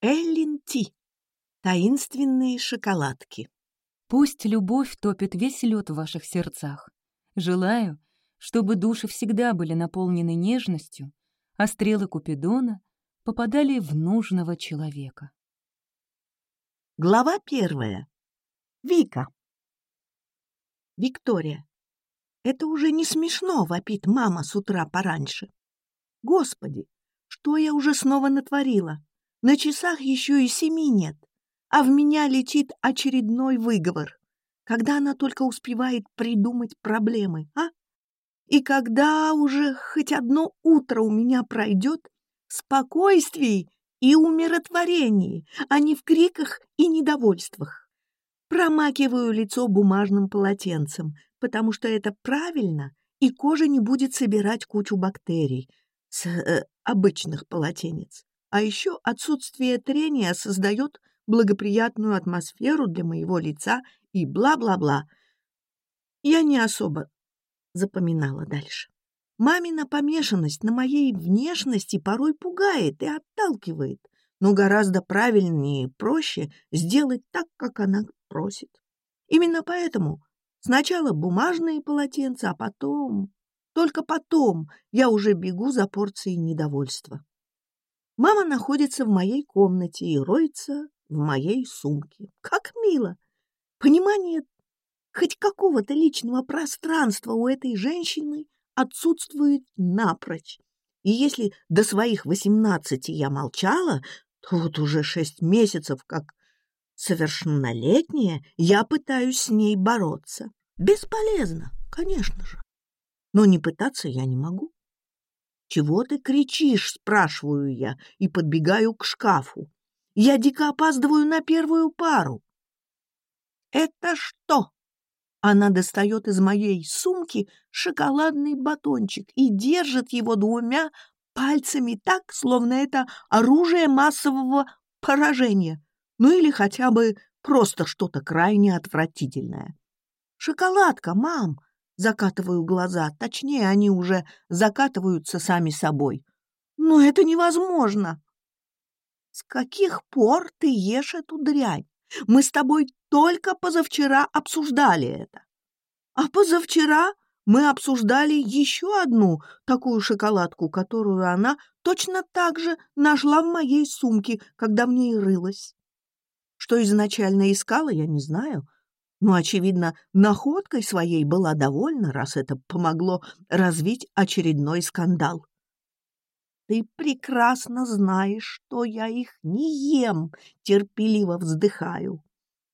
Эллин Ти. Таинственные шоколадки. Пусть любовь топит весь лед в ваших сердцах. Желаю, чтобы души всегда были наполнены нежностью, а стрелы Купидона попадали в нужного человека. Глава первая. Вика. Виктория. Это уже не смешно, вопит мама с утра пораньше. Господи, что я уже снова натворила? На часах еще и семи нет, а в меня летит очередной выговор. Когда она только успевает придумать проблемы, а? И когда уже хоть одно утро у меня пройдет в спокойствии и умиротворении, а не в криках и недовольствах. Промакиваю лицо бумажным полотенцем, потому что это правильно, и кожа не будет собирать кучу бактерий с э, обычных полотенец. А еще отсутствие трения создает благоприятную атмосферу для моего лица и бла-бла-бла. Я не особо запоминала дальше. Мамина помешанность на моей внешности порой пугает и отталкивает, но гораздо правильнее и проще сделать так, как она просит. Именно поэтому сначала бумажные полотенца, а потом, только потом я уже бегу за порцией недовольства. Мама находится в моей комнате и роется в моей сумке. Как мило! Понимание хоть какого-то личного пространства у этой женщины отсутствует напрочь. И если до своих восемнадцати я молчала, то вот уже шесть месяцев, как совершеннолетняя, я пытаюсь с ней бороться. Бесполезно, конечно же. Но не пытаться я не могу. «Чего ты кричишь?» — спрашиваю я и подбегаю к шкафу. «Я дико опаздываю на первую пару». «Это что?» Она достает из моей сумки шоколадный батончик и держит его двумя пальцами так, словно это оружие массового поражения, ну или хотя бы просто что-то крайне отвратительное. «Шоколадка, мам!» — закатываю глаза, точнее, они уже закатываются сами собой. «Но это невозможно!» «С каких пор ты ешь эту дрянь? Мы с тобой только позавчера обсуждали это. А позавчера мы обсуждали еще одну такую шоколадку, которую она точно так же нашла в моей сумке, когда в ней рылась. Что изначально искала, я не знаю, но, очевидно, находкой своей была довольна, раз это помогло развить очередной скандал. «Ты прекрасно знаешь, что я их не ем», — терпеливо вздыхаю.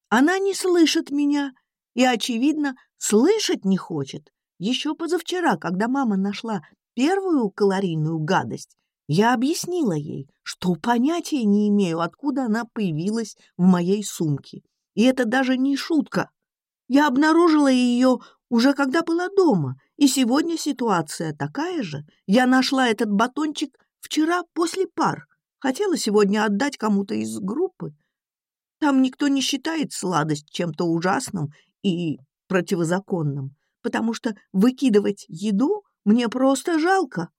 Она не слышит меня и, очевидно, слышать не хочет. Еще позавчера, когда мама нашла первую калорийную гадость, я объяснила ей, что понятия не имею, откуда она появилась в моей сумке. И это даже не шутка. Я обнаружила ее уже когда была дома, и сегодня ситуация такая же. Я нашла этот батончик вчера после пар. Хотела сегодня отдать кому-то из группы, там никто не считает сладость чем-то ужасным и противозаконным, потому что выкидывать еду мне просто жалко.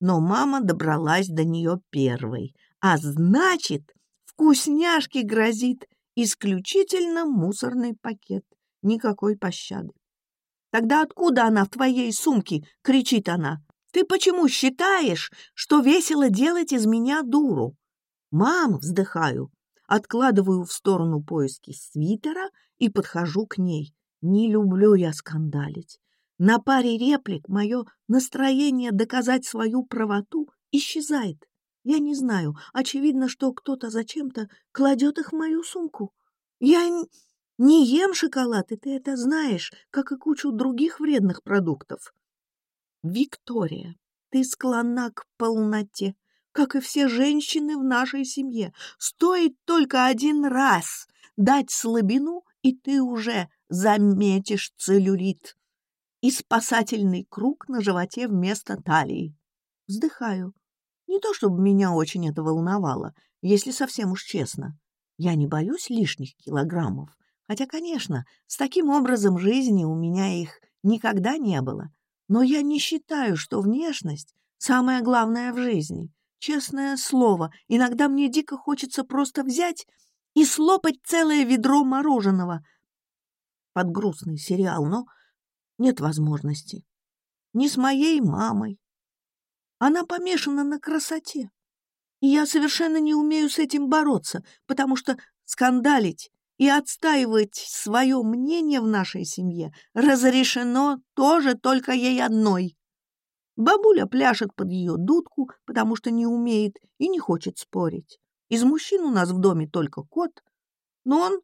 Но мама добралась до нее первой, а значит, вкусняшке грозит исключительно мусорный пакет, никакой пощады. Тогда откуда она в твоей сумке? — кричит она. Ты почему считаешь, что весело делать из меня дуру? Мам, вздыхаю, откладываю в сторону поиски свитера и подхожу к ней. Не люблю я скандалить. На паре реплик мое настроение доказать свою правоту исчезает. Я не знаю, очевидно, что кто-то зачем-то кладет их в мою сумку. Я не ем шоколад, и ты это знаешь, как и кучу других вредных продуктов. Виктория, ты склонна к полноте как и все женщины в нашей семье. Стоит только один раз дать слабину, и ты уже заметишь целлюлит и спасательный круг на животе вместо талии. Вздыхаю. Не то чтобы меня очень это волновало, если совсем уж честно. Я не боюсь лишних килограммов, хотя, конечно, с таким образом жизни у меня их никогда не было. Но я не считаю, что внешность — самое главное в жизни. честное слово, иногда мне дико хочется просто взять и слопать целое ведро мороженого под грустный сериал, но нет возможности. Не с моей мамой. Она помешана на красоте. И я совершенно не умею с этим бороться, потому что скандалить и отстаивать свое мнение в нашей семье разрешено тоже только ей одной. Бабуля пляшет под ее дудку, потому что не умеет и не хочет спорить. Из мужчин у нас в доме только кот, но он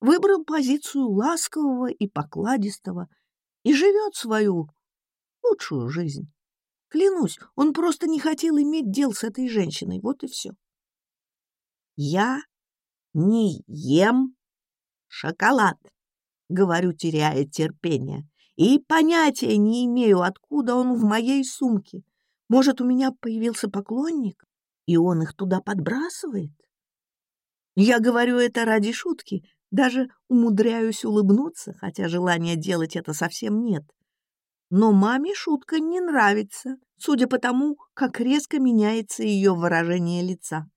выбрал позицию ласкового и покладистого и живет свою лучшую жизнь. Клянусь, он просто не хотел иметь дел с этой женщиной, вот и все. Я не ем шоколад, говорю, теряя терпение, и понятия не имею, откуда он в моей сумке. Может, у меня появился поклонник, и он их туда подбрасывает? Я говорю это ради шутки, даже умудряюсь улыбнуться, хотя желания делать это совсем нет. Но маме шутка не нравится, судя по тому, как резко меняется ее выражение лица.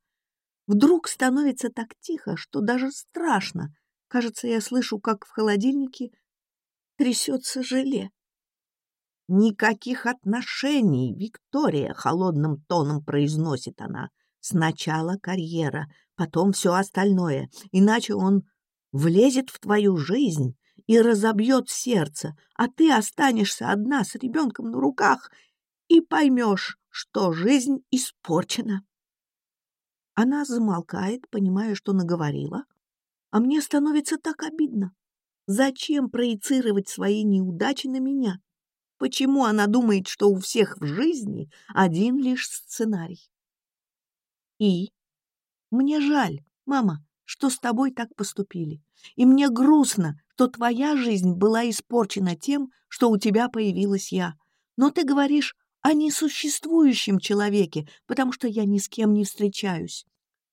Вдруг становится так тихо, что даже страшно. Кажется, я слышу, как в холодильнике трясется желе. «Никаких отношений, Виктория!» — холодным тоном произносит она. «Сначала карьера, потом все остальное, иначе он влезет в твою жизнь и разобьет сердце, а ты останешься одна с ребенком на руках и поймешь, что жизнь испорчена. Она замолкает, понимая, что наговорила, а мне становится так обидно. Зачем проецировать свои неудачи на меня? Почему она думает, что у всех в жизни один лишь сценарий? И мне жаль, мама, что с тобой так поступили. И мне грустно, что твоя жизнь была испорчена тем, что у тебя появилась я. Но ты говоришь о несуществующем человеке, потому что я ни с кем не встречаюсь.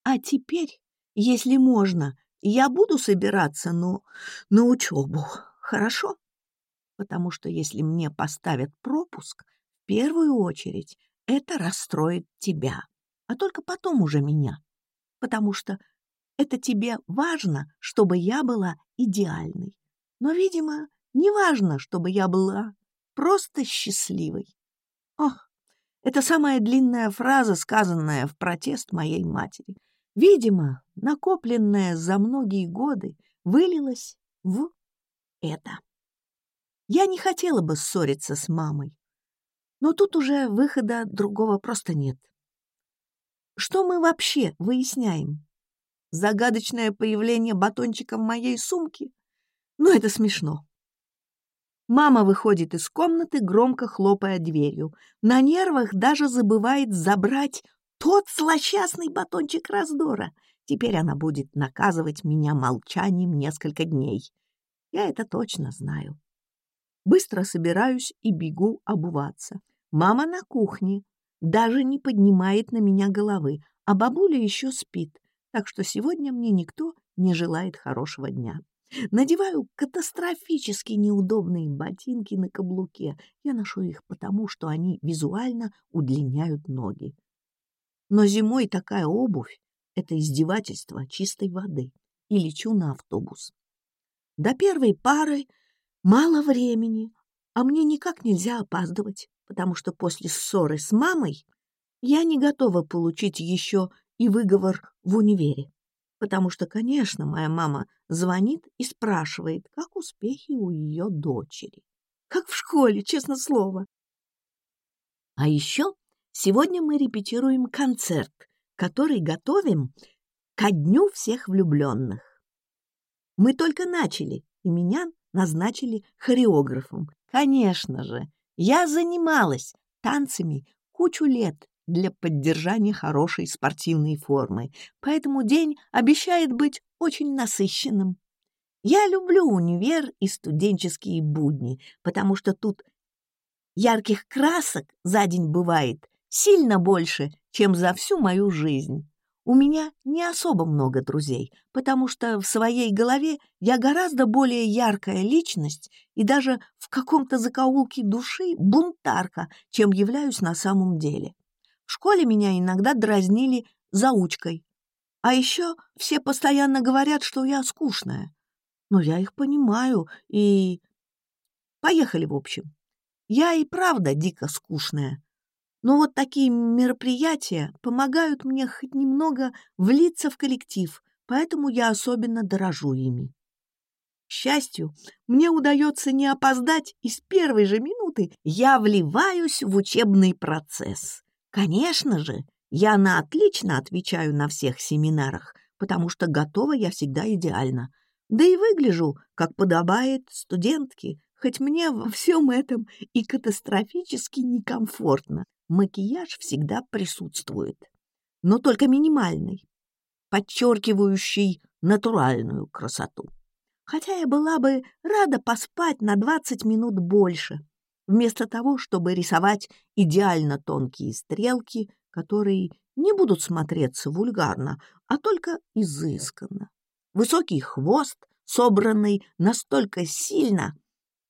А теперь, если можно, я буду собираться, но на учебу, хорошо? Потому что если мне поставят пропуск, в первую очередь это расстроит тебя, а только потом уже меня. Потому что это тебе важно, чтобы я была идеальной. Но, видимо, не важно, чтобы я была просто счастливой. Ох, это самая длинная фраза, сказанная в протест моей матери. Видимо, накопленная за многие годы, вылилась в это. Я не хотела бы ссориться с мамой, но тут уже выхода другого просто нет. Что мы вообще выясняем? Загадочное появление батончика в моей сумке? Ну, это смешно. Мама выходит из комнаты, громко хлопая дверью. На нервах даже забывает забрать тот злосчастный батончик раздора. Теперь она будет наказывать меня молчанием несколько дней. Я это точно знаю. Быстро собираюсь и бегу обуваться. Мама на кухне, даже не поднимает на меня головы, а бабуля еще спит так что сегодня мне никто не желает хорошего дня. Надеваю катастрофически неудобные ботинки на каблуке. Я ношу их потому, что они визуально удлиняют ноги. Но зимой такая обувь — это издевательство чистой воды. И лечу на автобус. До первой пары мало времени, а мне никак нельзя опаздывать, потому что после ссоры с мамой я не готова получить еще и выговор в универе. Потому что, конечно, моя мама звонит и спрашивает, как успехи у ее дочери. Как в школе, честно слово. А еще сегодня мы репетируем концерт, который готовим ко дню всех влюбленных. Мы только начали, и меня назначили хореографом. Конечно же, я занималась танцами кучу лет для поддержания хорошей спортивной формы, поэтому день обещает быть очень насыщенным. Я люблю универ и студенческие будни, потому что тут ярких красок за день бывает сильно больше, чем за всю мою жизнь. У меня не особо много друзей, потому что в своей голове я гораздо более яркая личность и даже в каком-то закоулке души бунтарка, чем являюсь на самом деле. В школе меня иногда дразнили заучкой. А еще все постоянно говорят, что я скучная. Но я их понимаю и... Поехали, в общем. Я и правда дико скучная. Но вот такие мероприятия помогают мне хоть немного влиться в коллектив, поэтому я особенно дорожу ими. К счастью, мне удается не опоздать, и с первой же минуты я вливаюсь в учебный процесс. Конечно же, я на отлично отвечаю на всех семинарах, потому что готова я всегда идеально. Да и выгляжу, как подобает студентке, хоть мне во всем этом и катастрофически некомфортно. Макияж всегда присутствует, но только минимальный, подчеркивающий натуральную красоту. Хотя я была бы рада поспать на 20 минут больше, вместо того, чтобы рисовать идеально тонкие стрелки, которые не будут смотреться вульгарно, а только изысканно. Высокий хвост, собранный настолько сильно,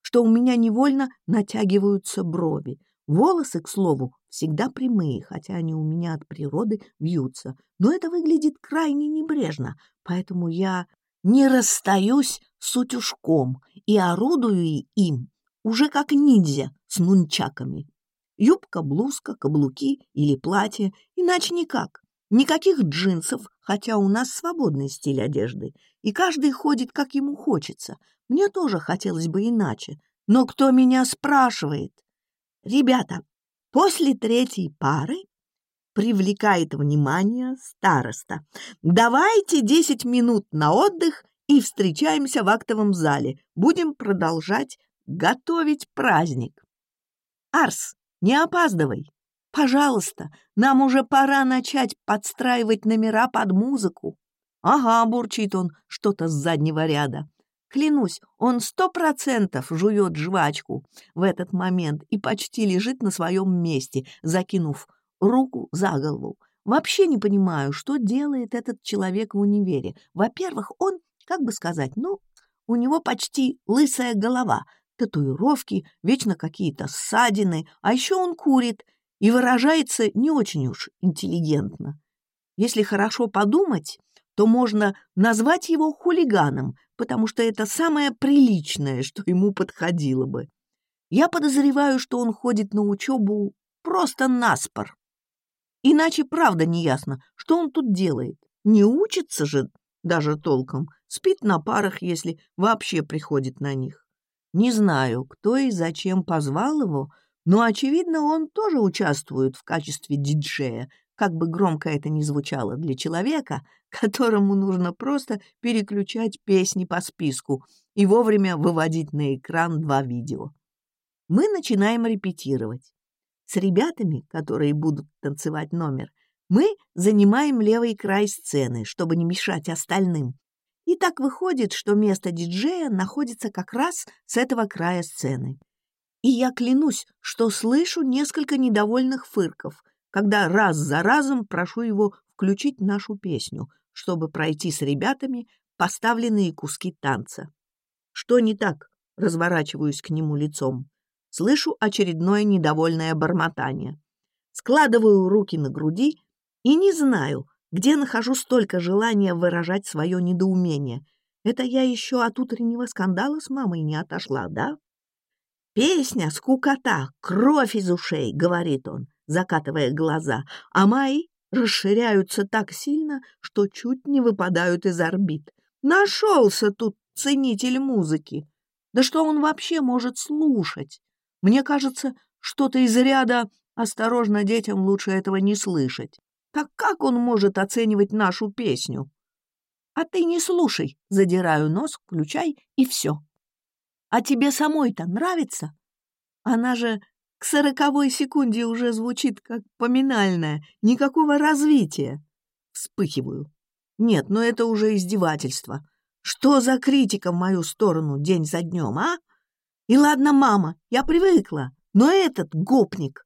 что у меня невольно натягиваются брови. Волосы, к слову, всегда прямые, хотя они у меня от природы вьются. Но это выглядит крайне небрежно, поэтому я не расстаюсь с утюжком и орудую им уже как ниндзя с нунчаками. Юбка, блузка, каблуки или платье, иначе никак. Никаких джинсов, хотя у нас свободный стиль одежды, и каждый ходит, как ему хочется. Мне тоже хотелось бы иначе. Но кто меня спрашивает? Ребята, после третьей пары привлекает внимание староста. Давайте десять минут на отдых и встречаемся в актовом зале. Будем продолжать готовить праздник. Арс, не опаздывай. Пожалуйста, нам уже пора начать подстраивать номера под музыку. Ага, бурчит он что-то с заднего ряда. Клянусь, он сто процентов жует жвачку в этот момент и почти лежит на своем месте, закинув руку за голову. Вообще не понимаю, что делает этот человек в универе. Во-первых, он, как бы сказать, ну, у него почти лысая голова, татуировки, вечно какие-то ссадины, а еще он курит и выражается не очень уж интеллигентно. Если хорошо подумать, то можно назвать его хулиганом, потому что это самое приличное, что ему подходило бы. Я подозреваю, что он ходит на учебу просто наспор. Иначе правда не ясно, что он тут делает. Не учится же даже толком, спит на парах, если вообще приходит на них. Не знаю, кто и зачем позвал его, но, очевидно, он тоже участвует в качестве диджея, как бы громко это ни звучало для человека, которому нужно просто переключать песни по списку и вовремя выводить на экран два видео. Мы начинаем репетировать. С ребятами, которые будут танцевать номер, мы занимаем левый край сцены, чтобы не мешать остальным, и так выходит, что место диджея находится как раз с этого края сцены. И я клянусь, что слышу несколько недовольных фырков, когда раз за разом прошу его включить нашу песню, чтобы пройти с ребятами поставленные куски танца. Что не так? Разворачиваюсь к нему лицом. Слышу очередное недовольное бормотание. Складываю руки на груди и не знаю, где нахожу столько желания выражать свое недоумение. Это я еще от утреннего скандала с мамой не отошла, да? «Песня, скукота, кровь из ушей», — говорит он, закатывая глаза, а мои расширяются так сильно, что чуть не выпадают из орбит. Нашелся тут ценитель музыки. Да что он вообще может слушать? Мне кажется, что-то из ряда «осторожно, детям лучше этого не слышать». Так как он может оценивать нашу песню? А ты не слушай, задираю нос, включай, и все. А тебе самой-то нравится? Она же к сороковой секунде уже звучит как поминальная, никакого развития. Вспыхиваю. Нет, ну это уже издевательство. Что за критика в мою сторону день за днем, а? И ладно, мама, я привыкла, но этот гопник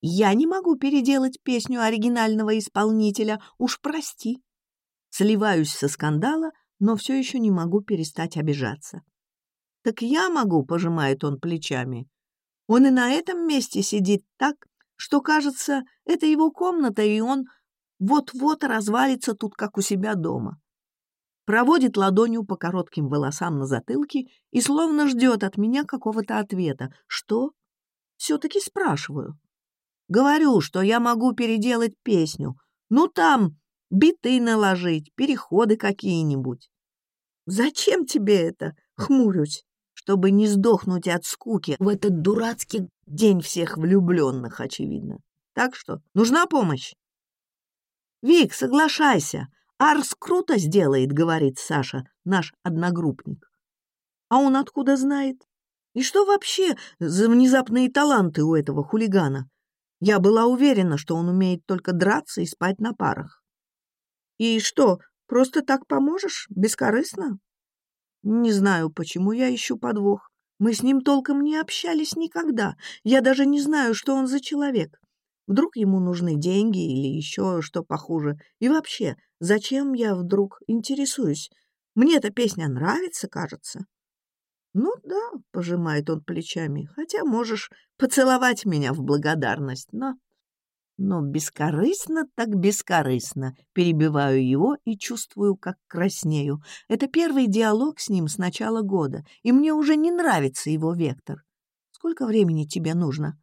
я не могу переделать песню оригинального исполнителя, уж прости. Сливаюсь со скандала, но все еще не могу перестать обижаться. «Так я могу», — пожимает он плечами. «Он и на этом месте сидит так, что, кажется, это его комната, и он вот-вот развалится тут, как у себя дома. Проводит ладонью по коротким волосам на затылке и словно ждет от меня какого-то ответа. Что? Все-таки спрашиваю. Говорю, что я могу переделать песню. Ну, там биты наложить, переходы какие-нибудь. Зачем тебе это? Хмурюсь, чтобы не сдохнуть от скуки в этот дурацкий день всех влюбленных, очевидно. Так что нужна помощь? Вик, соглашайся. Арс круто сделает, говорит Саша, наш одногруппник. А он откуда знает? И что вообще за внезапные таланты у этого хулигана? Я была уверена, что он умеет только драться и спать на парах. И что, просто так поможешь? Бескорыстно? Не знаю, почему я ищу подвох. Мы с ним толком не общались никогда. Я даже не знаю, что он за человек. Вдруг ему нужны деньги или еще что похуже. И вообще, зачем я вдруг интересуюсь? Мне эта песня нравится, кажется. «Ну да», — пожимает он плечами, «хотя можешь поцеловать меня в благодарность, но...» Но бескорыстно так бескорыстно. Перебиваю его и чувствую, как краснею. Это первый диалог с ним с начала года, и мне уже не нравится его вектор. Сколько времени тебе нужно?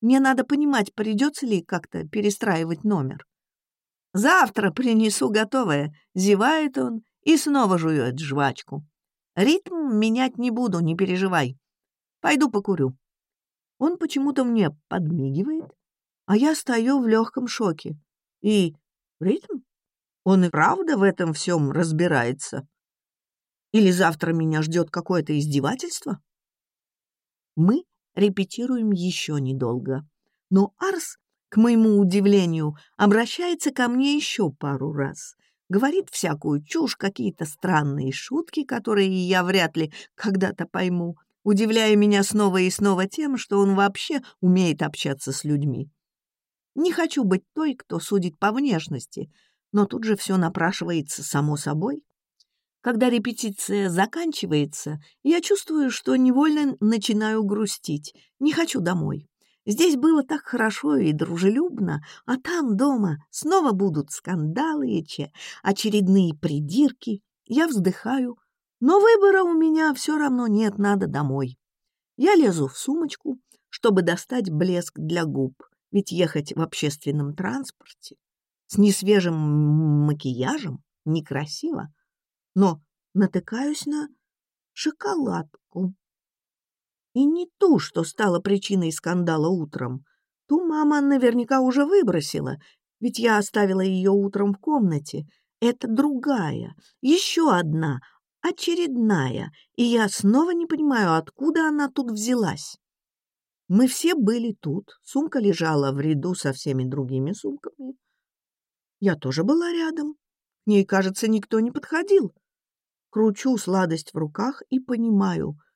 Мне надо понимать, придется ли как-то перестраивать номер. Завтра принесу готовое. Зевает он и снова жует жвачку. Ритм менять не буду, не переживай. Пойду покурю. Он почему-то мне подмигивает, а я стою в легком шоке. И ритм? Он и правда в этом всем разбирается? Или завтра меня ждет какое-то издевательство? Мы репетируем еще недолго. Но Арс, к моему удивлению, обращается ко мне еще пару раз говорит всякую чушь, какие-то странные шутки, которые я вряд ли когда-то пойму, удивляя меня снова и снова тем, что он вообще умеет общаться с людьми. Не хочу быть той, кто судит по внешности, но тут же все напрашивается само собой. Когда репетиция заканчивается, я чувствую, что невольно начинаю грустить. Не хочу домой. Здесь было так хорошо и дружелюбно, а там, дома, снова будут скандалы и че, очередные придирки. Я вздыхаю, но выбора у меня все равно нет, надо домой. Я лезу в сумочку, чтобы достать блеск для губ, ведь ехать в общественном транспорте с несвежим макияжем некрасиво, но натыкаюсь на шоколадку. И не ту, что стала причиной скандала утром. Ту мама наверняка уже выбросила, ведь я оставила ее утром в комнате. Это другая, еще одна, очередная, и я снова не понимаю, откуда она тут взялась. Мы все были тут, сумка лежала в ряду со всеми другими сумками. Я тоже была рядом. К ней, кажется, никто не подходил. Кручу сладость в руках и понимаю —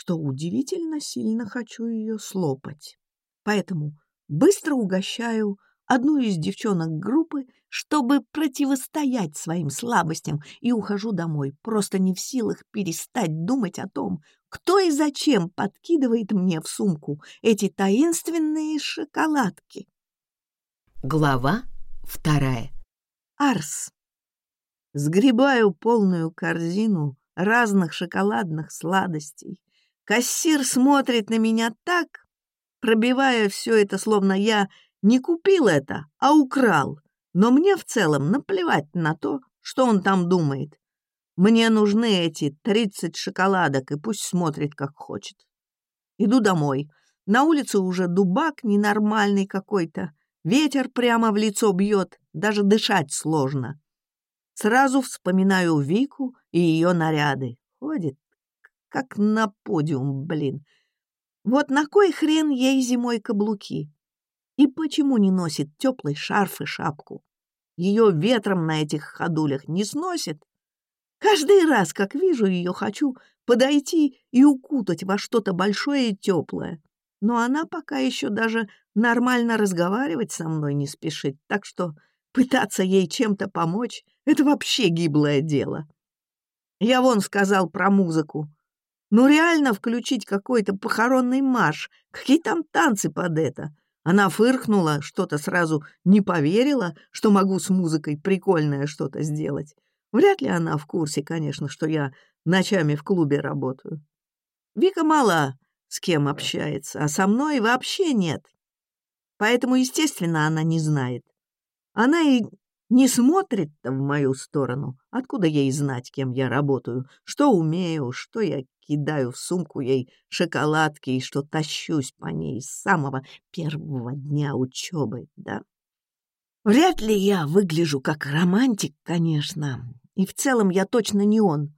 что удивительно сильно хочу ее слопать. Поэтому быстро угощаю одну из девчонок группы, чтобы противостоять своим слабостям, и ухожу домой, просто не в силах перестать думать о том, кто и зачем подкидывает мне в сумку эти таинственные шоколадки. Глава вторая. Арс. Сгребаю полную корзину разных шоколадных сладостей, Кассир смотрит на меня так, пробивая все это, словно я не купил это, а украл. Но мне в целом наплевать на то, что он там думает. Мне нужны эти тридцать шоколадок, и пусть смотрит, как хочет. Иду домой. На улице уже дубак ненормальный какой-то. Ветер прямо в лицо бьет, даже дышать сложно. Сразу вспоминаю Вику и ее наряды. Ходит как на подиум, блин. Вот на кой хрен ей зимой каблуки? И почему не носит теплый шарф и шапку? Ее ветром на этих ходулях не сносит? Каждый раз, как вижу ее, хочу подойти и укутать во что-то большое и теплое. Но она пока еще даже нормально разговаривать со мной не спешит, так что пытаться ей чем-то помочь — это вообще гиблое дело. Я вон сказал про музыку. Ну реально включить какой-то похоронный марш, какие там танцы под это. Она фыркнула, что-то сразу не поверила, что могу с музыкой прикольное что-то сделать. Вряд ли она в курсе, конечно, что я ночами в клубе работаю. Вика мало с кем общается, а со мной вообще нет. Поэтому, естественно, она не знает. Она и не смотрит-то в мою сторону. Откуда ей знать, кем я работаю, что умею, что я кидаю в сумку ей шоколадки и что тащусь по ней с самого первого дня учебы, да? Вряд ли я выгляжу как романтик, конечно, и в целом я точно не он.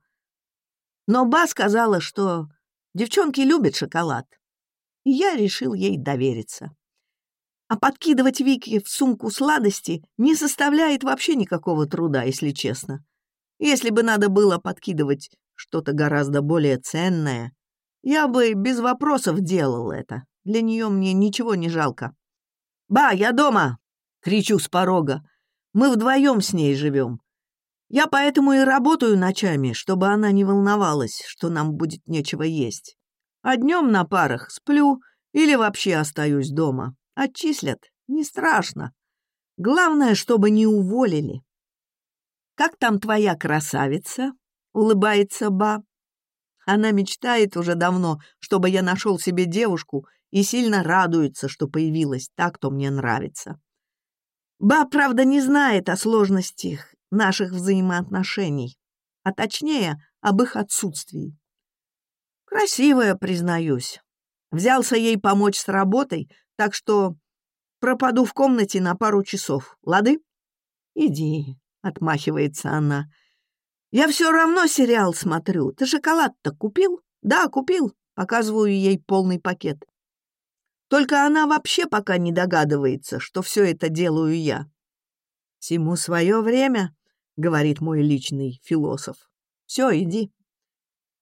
Но Ба сказала, что девчонки любят шоколад, и я решил ей довериться. А подкидывать Вике в сумку сладости не составляет вообще никакого труда, если честно. Если бы надо было подкидывать что-то гораздо более ценное, я бы без вопросов делал это. Для нее мне ничего не жалко. «Ба, я дома!» — кричу с порога. «Мы вдвоем с ней живем. Я поэтому и работаю ночами, чтобы она не волновалась, что нам будет нечего есть. А днем на парах сплю или вообще остаюсь дома. Отчислят, не страшно. Главное, чтобы не уволили. «Как там твоя красавица?» — улыбается Ба. Она мечтает уже давно, чтобы я нашел себе девушку и сильно радуется, что появилась та, кто мне нравится. Ба, правда, не знает о сложностях наших взаимоотношений, а точнее, об их отсутствии. Красивая, признаюсь. Взялся ей помочь с работой, так что пропаду в комнате на пару часов, лады? Иди, отмахивается она. Я все равно сериал смотрю. Ты шоколад-то купил? Да, купил. Показываю ей полный пакет. Только она вообще пока не догадывается, что все это делаю я. Всему свое время, говорит мой личный философ. Все, иди.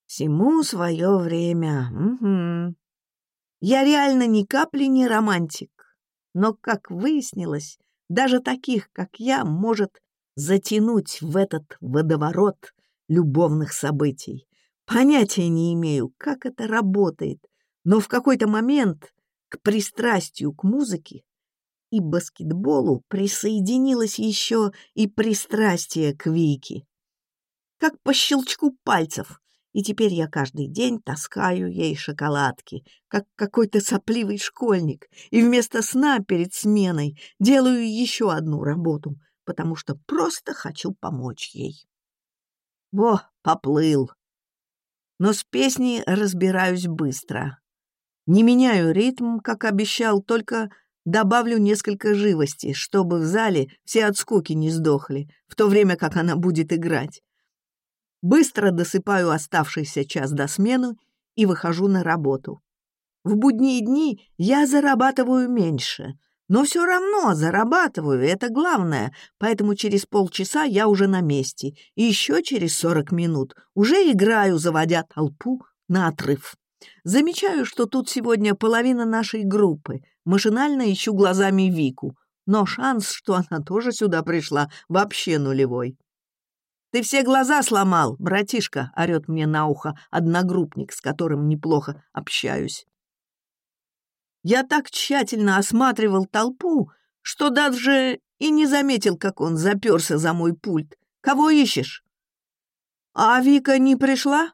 Всему свое время. Угу. Я реально ни капли не романтик. Но, как выяснилось, даже таких, как я, может затянуть в этот водоворот любовных событий. Понятия не имею, как это работает, но в какой-то момент к пристрастию к музыке и баскетболу присоединилось еще и пристрастие к Вике. Как по щелчку пальцев и теперь я каждый день таскаю ей шоколадки, как какой-то сопливый школьник, и вместо сна перед сменой делаю еще одну работу, потому что просто хочу помочь ей. Во, поплыл. Но с песней разбираюсь быстро. Не меняю ритм, как обещал, только добавлю несколько живости, чтобы в зале все от скуки не сдохли, в то время как она будет играть. Быстро досыпаю оставшийся час до смены и выхожу на работу. В будние дни я зарабатываю меньше, но все равно зарабатываю, это главное, поэтому через полчаса я уже на месте, и еще через сорок минут уже играю, заводя толпу на отрыв. Замечаю, что тут сегодня половина нашей группы. Машинально ищу глазами Вику, но шанс, что она тоже сюда пришла, вообще нулевой. «Ты все глаза сломал, братишка!» — орет мне на ухо одногруппник, с которым неплохо общаюсь. Я так тщательно осматривал толпу, что даже и не заметил, как он заперся за мой пульт. «Кого ищешь?» «А Вика не пришла?»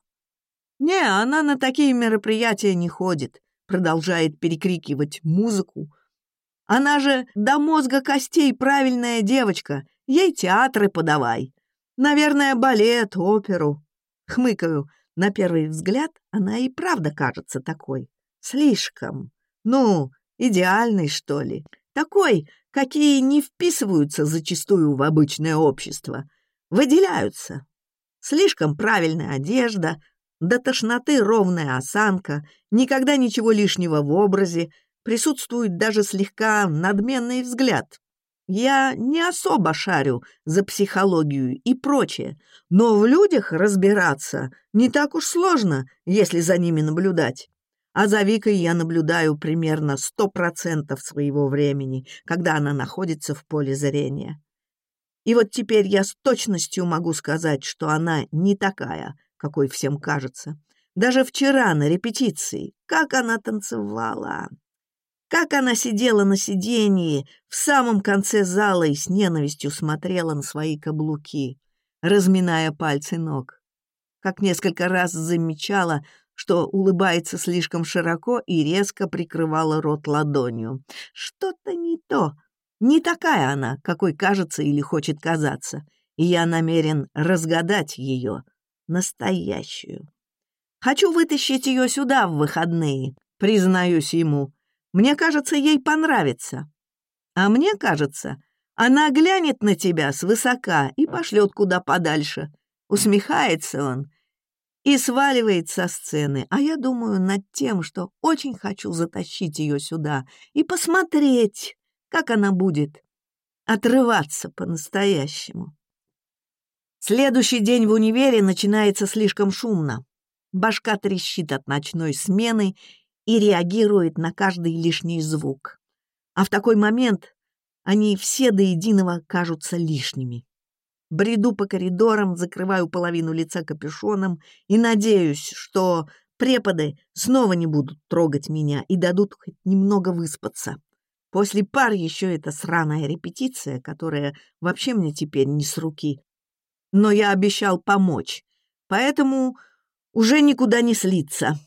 «Не, она на такие мероприятия не ходит», — продолжает перекрикивать музыку. «Она же до мозга костей правильная девочка, ей театры подавай». Наверное, балет, оперу. Хмыкаю. На первый взгляд она и правда кажется такой. Слишком. Ну, идеальный, что ли. Такой, какие не вписываются зачастую в обычное общество. Выделяются. Слишком правильная одежда, до тошноты ровная осанка, никогда ничего лишнего в образе, присутствует даже слегка надменный взгляд. Я не особо шарю за психологию и прочее, но в людях разбираться не так уж сложно, если за ними наблюдать. А за Викой я наблюдаю примерно сто процентов своего времени, когда она находится в поле зрения. И вот теперь я с точностью могу сказать, что она не такая, какой всем кажется. Даже вчера на репетиции, как она танцевала. Как она сидела на сиденье в самом конце зала и с ненавистью смотрела на свои каблуки, разминая пальцы ног. Как несколько раз замечала, что улыбается слишком широко и резко прикрывала рот ладонью. Что-то не то. Не такая она, какой кажется или хочет казаться. И я намерен разгадать ее, настоящую. Хочу вытащить ее сюда в выходные, признаюсь ему. Мне кажется, ей понравится. А мне кажется, она глянет на тебя свысока и пошлет куда подальше. Усмехается он и сваливает со сцены, а я думаю над тем, что очень хочу затащить ее сюда и посмотреть, как она будет отрываться по-настоящему. Следующий день в универе начинается слишком шумно. Башка трещит от ночной смены и реагирует на каждый лишний звук. А в такой момент они все до единого кажутся лишними. Бреду по коридорам, закрываю половину лица капюшоном и надеюсь, что преподы снова не будут трогать меня и дадут хоть немного выспаться. После пар еще эта сраная репетиция, которая вообще мне теперь не с руки. Но я обещал помочь, поэтому уже никуда не слиться.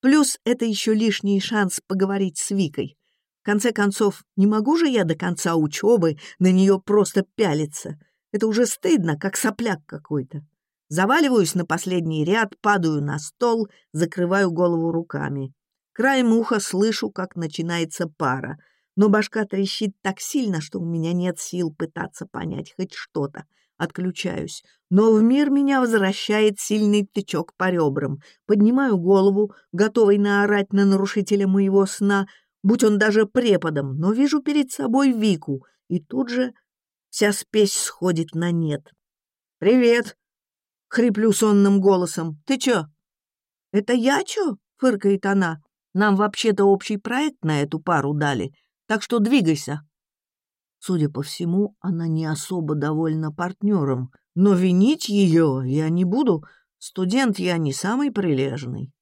Плюс это еще лишний шанс поговорить с Викой. В конце концов, не могу же я до конца учебы на нее просто пялиться. Это уже стыдно, как сопляк какой-то. Заваливаюсь на последний ряд, падаю на стол, закрываю голову руками. Краем уха слышу, как начинается пара, но башка трещит так сильно, что у меня нет сил пытаться понять хоть что-то. Отключаюсь, но в мир меня возвращает сильный тычок по ребрам. Поднимаю голову, готовый наорать на нарушителя моего сна, будь он даже преподом, но вижу перед собой Вику, и тут же Вся спесь сходит на нет. «Привет!» — хриплю сонным голосом. «Ты чё?» «Это я чё?» — фыркает она. «Нам вообще-то общий проект на эту пару дали, так что двигайся». Судя по всему, она не особо довольна партнером, но винить ее я не буду. Студент я не самый прилежный.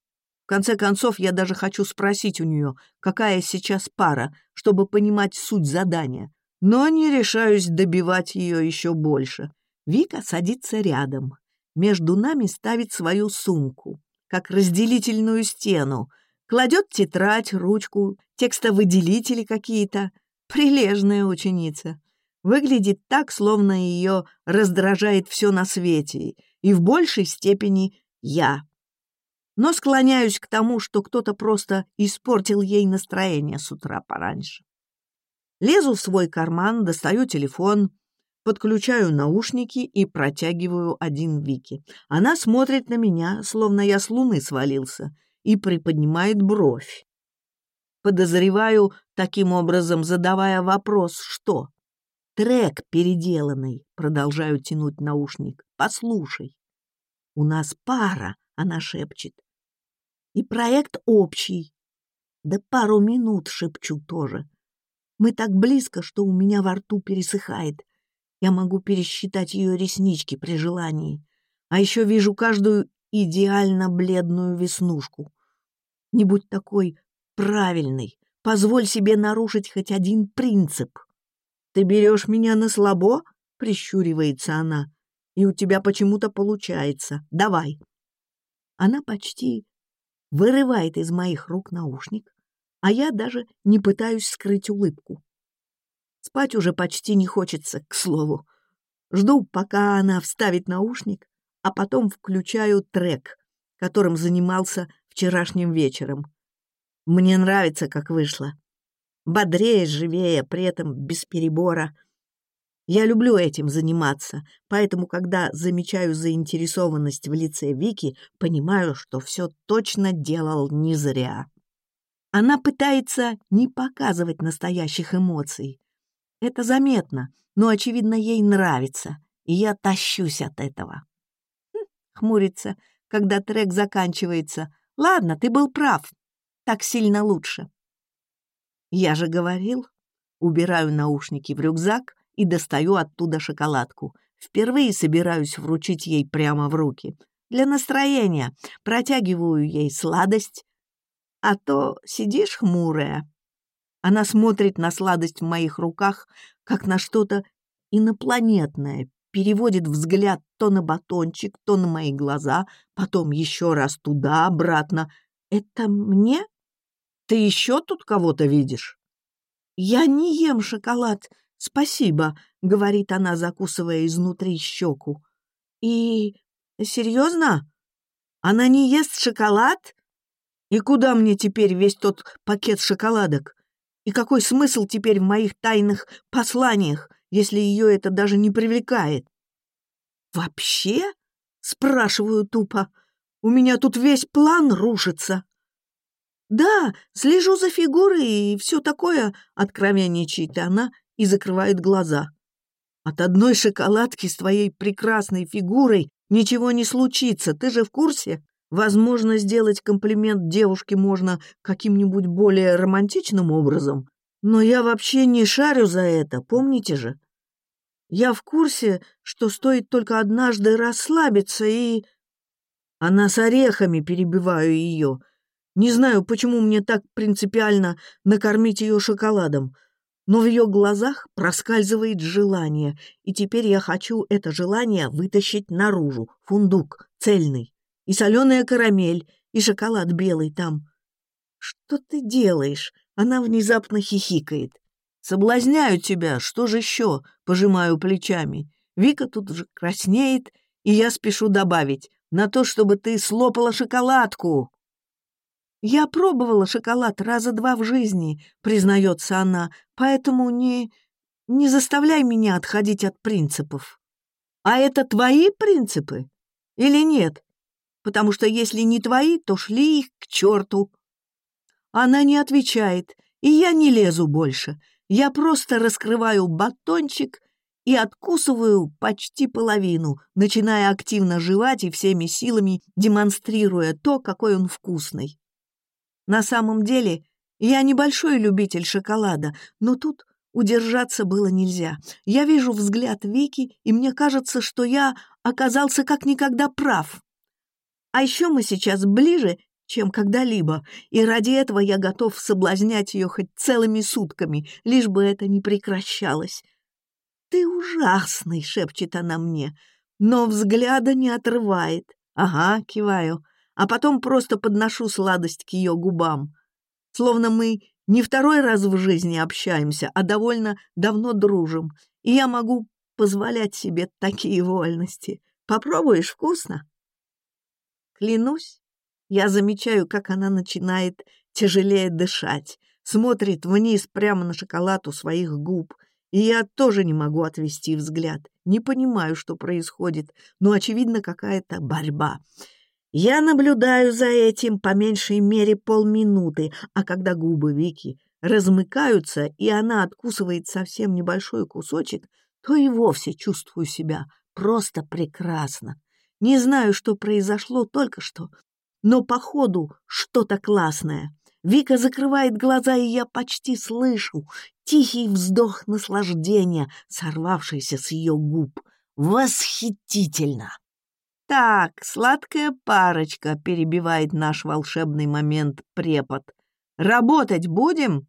В конце концов, я даже хочу спросить у нее, какая сейчас пара, чтобы понимать суть задания но не решаюсь добивать ее еще больше. Вика садится рядом. Между нами ставит свою сумку, как разделительную стену. Кладет тетрадь, ручку, текстовыделители какие-то. Прилежная ученица. Выглядит так, словно ее раздражает все на свете, и в большей степени я. Но склоняюсь к тому, что кто-то просто испортил ей настроение с утра пораньше. Лезу в свой карман, достаю телефон, подключаю наушники и протягиваю один Вики. Она смотрит на меня, словно я с луны свалился, и приподнимает бровь. Подозреваю, таким образом задавая вопрос «что?». «Трек переделанный», — продолжаю тянуть наушник. «Послушай». «У нас пара», — она шепчет. «И проект общий». «Да пару минут», — шепчу тоже. Мы так близко, что у меня во рту пересыхает. Я могу пересчитать ее реснички при желании. А еще вижу каждую идеально бледную веснушку. Не будь такой правильной. Позволь себе нарушить хоть один принцип. «Ты берешь меня на слабо?» — прищуривается она. «И у тебя почему-то получается. Давай». Она почти вырывает из моих рук наушник, а я даже не пытаюсь скрыть улыбку. Спать уже почти не хочется, к слову. Жду, пока она вставит наушник, а потом включаю трек, которым занимался вчерашним вечером. Мне нравится, как вышло. Бодрее, живее, при этом без перебора. Я люблю этим заниматься, поэтому, когда замечаю заинтересованность в лице Вики, понимаю, что все точно делал не зря. Она пытается не показывать настоящих эмоций. Это заметно, но, очевидно, ей нравится, и я тащусь от этого. Хм, хмурится, когда трек заканчивается. «Ладно, ты был прав. Так сильно лучше». Я же говорил. Убираю наушники в рюкзак и достаю оттуда шоколадку. Впервые собираюсь вручить ей прямо в руки. Для настроения протягиваю ей сладость, а то сидишь хмурая. Она смотрит на сладость в моих руках, как на что-то инопланетное, переводит взгляд то на батончик, то на мои глаза, потом еще раз туда, обратно. «Это мне? Ты еще тут кого-то видишь?» «Я не ем шоколад, спасибо», — говорит она, закусывая изнутри щеку. «И... серьезно? Она не ест шоколад? И куда мне теперь весь тот пакет шоколадок? И какой смысл теперь в моих тайных посланиях, если ее это даже не привлекает? «Вообще?» — спрашиваю тупо. «У меня тут весь план рушится». «Да, слежу за фигурой и все такое», — откровенничает она и закрывает глаза. «От одной шоколадки с твоей прекрасной фигурой ничего не случится, ты же в курсе?» Возможно, сделать комплимент девушке можно каким-нибудь более романтичным образом, но я вообще не шарю за это, помните же? Я в курсе, что стоит только однажды расслабиться и... Она с орехами перебиваю ее. Не знаю, почему мне так принципиально накормить ее шоколадом, но в ее глазах проскальзывает желание, и теперь я хочу это желание вытащить наружу. Фундук, цельный и соленая карамель, и шоколад белый там. Что ты делаешь? Она внезапно хихикает. Соблазняю тебя, что же еще? Пожимаю плечами. Вика тут же краснеет, и я спешу добавить. На то, чтобы ты слопала шоколадку. Я пробовала шоколад раза два в жизни, признается она, поэтому не... не заставляй меня отходить от принципов. А это твои принципы? Или нет? потому что если не твои, то шли их к черту. Она не отвечает, и я не лезу больше. Я просто раскрываю батончик и откусываю почти половину, начиная активно жевать и всеми силами демонстрируя то, какой он вкусный. На самом деле, я небольшой любитель шоколада, но тут удержаться было нельзя. Я вижу взгляд Вики, и мне кажется, что я оказался как никогда прав. А еще мы сейчас ближе, чем когда-либо, и ради этого я готов соблазнять ее хоть целыми сутками, лишь бы это не прекращалось. «Ты ужасный!» — шепчет она мне, но взгляда не отрывает. «Ага», — киваю, а потом просто подношу сладость к ее губам. Словно мы не второй раз в жизни общаемся, а довольно давно дружим, и я могу позволять себе такие вольности. Попробуешь вкусно? Клянусь, я замечаю, как она начинает тяжелее дышать, смотрит вниз прямо на шоколад у своих губ, и я тоже не могу отвести взгляд. Не понимаю, что происходит, но, очевидно, какая-то борьба. Я наблюдаю за этим по меньшей мере полминуты, а когда губы Вики размыкаются, и она откусывает совсем небольшой кусочек, то и вовсе чувствую себя просто прекрасно. Не знаю, что произошло только что, но походу что-то классное. Вика закрывает глаза, и я почти слышу тихий вздох наслаждения, сорвавшийся с ее губ. Восхитительно! «Так, сладкая парочка», — перебивает наш волшебный момент препод. «Работать будем?»